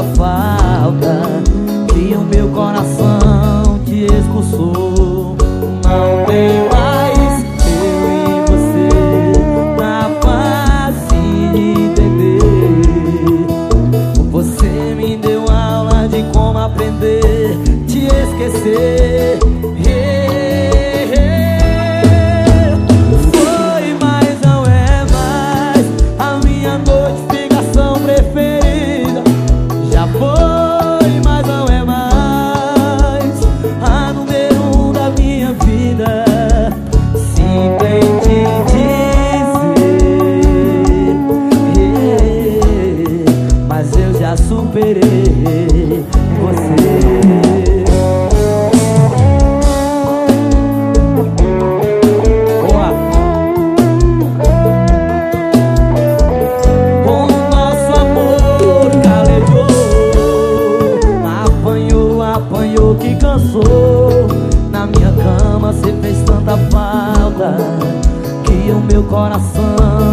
afar superei você. Com o nosso amor calejou, apanhou, apanhou que cansou. Na minha cama você fez tanta falta que o meu coração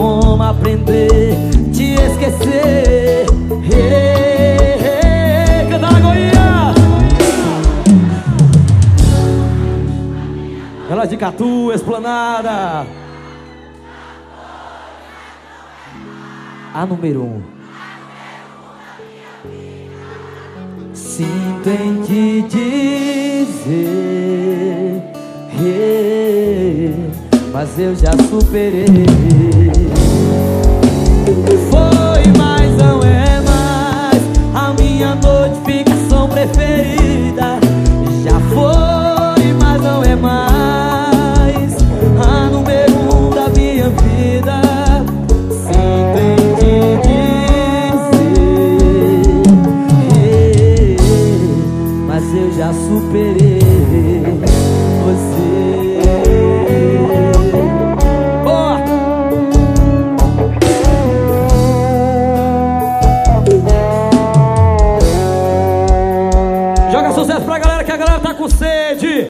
como aprender, te esquecer. Hey, hey, Goiânia! Ela de Catu, Esplanada. A número um. Sinto em te dizer, mas eu já superei. Já superei você. Boa! Joga sucesso pra galera que a galera tá com sede.